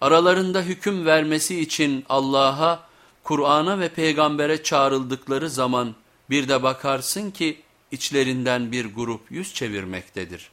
Aralarında hüküm vermesi için Allah'a, Kur'an'a ve peygambere çağrıldıkları zaman bir de bakarsın ki içlerinden bir grup yüz çevirmektedir.